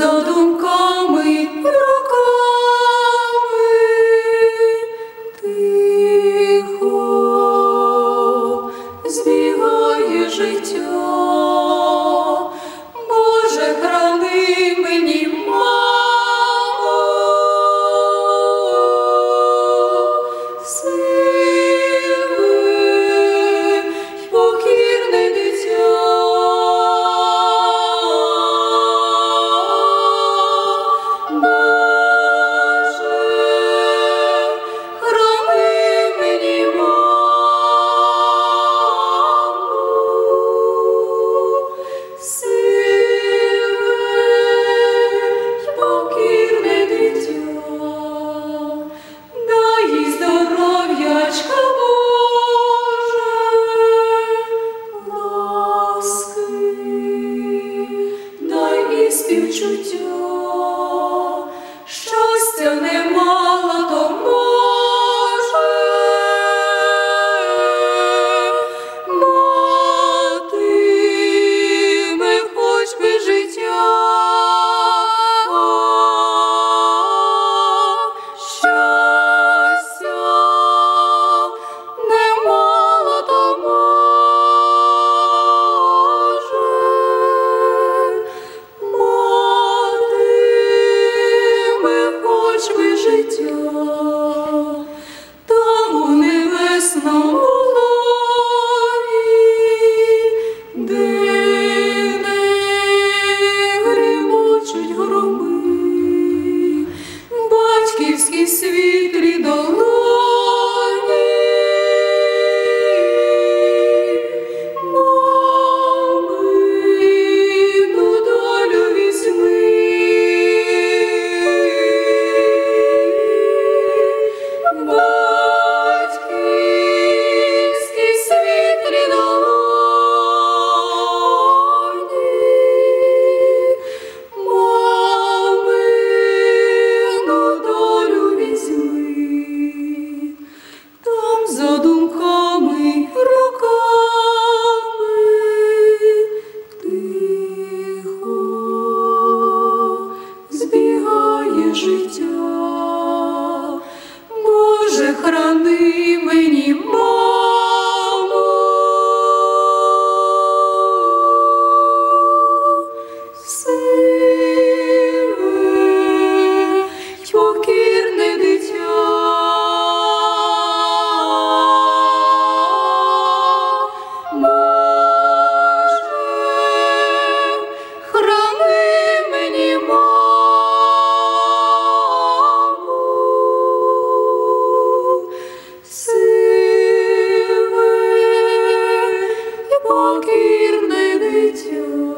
за думками руками тихо збігає життя. Дай покірне дитя.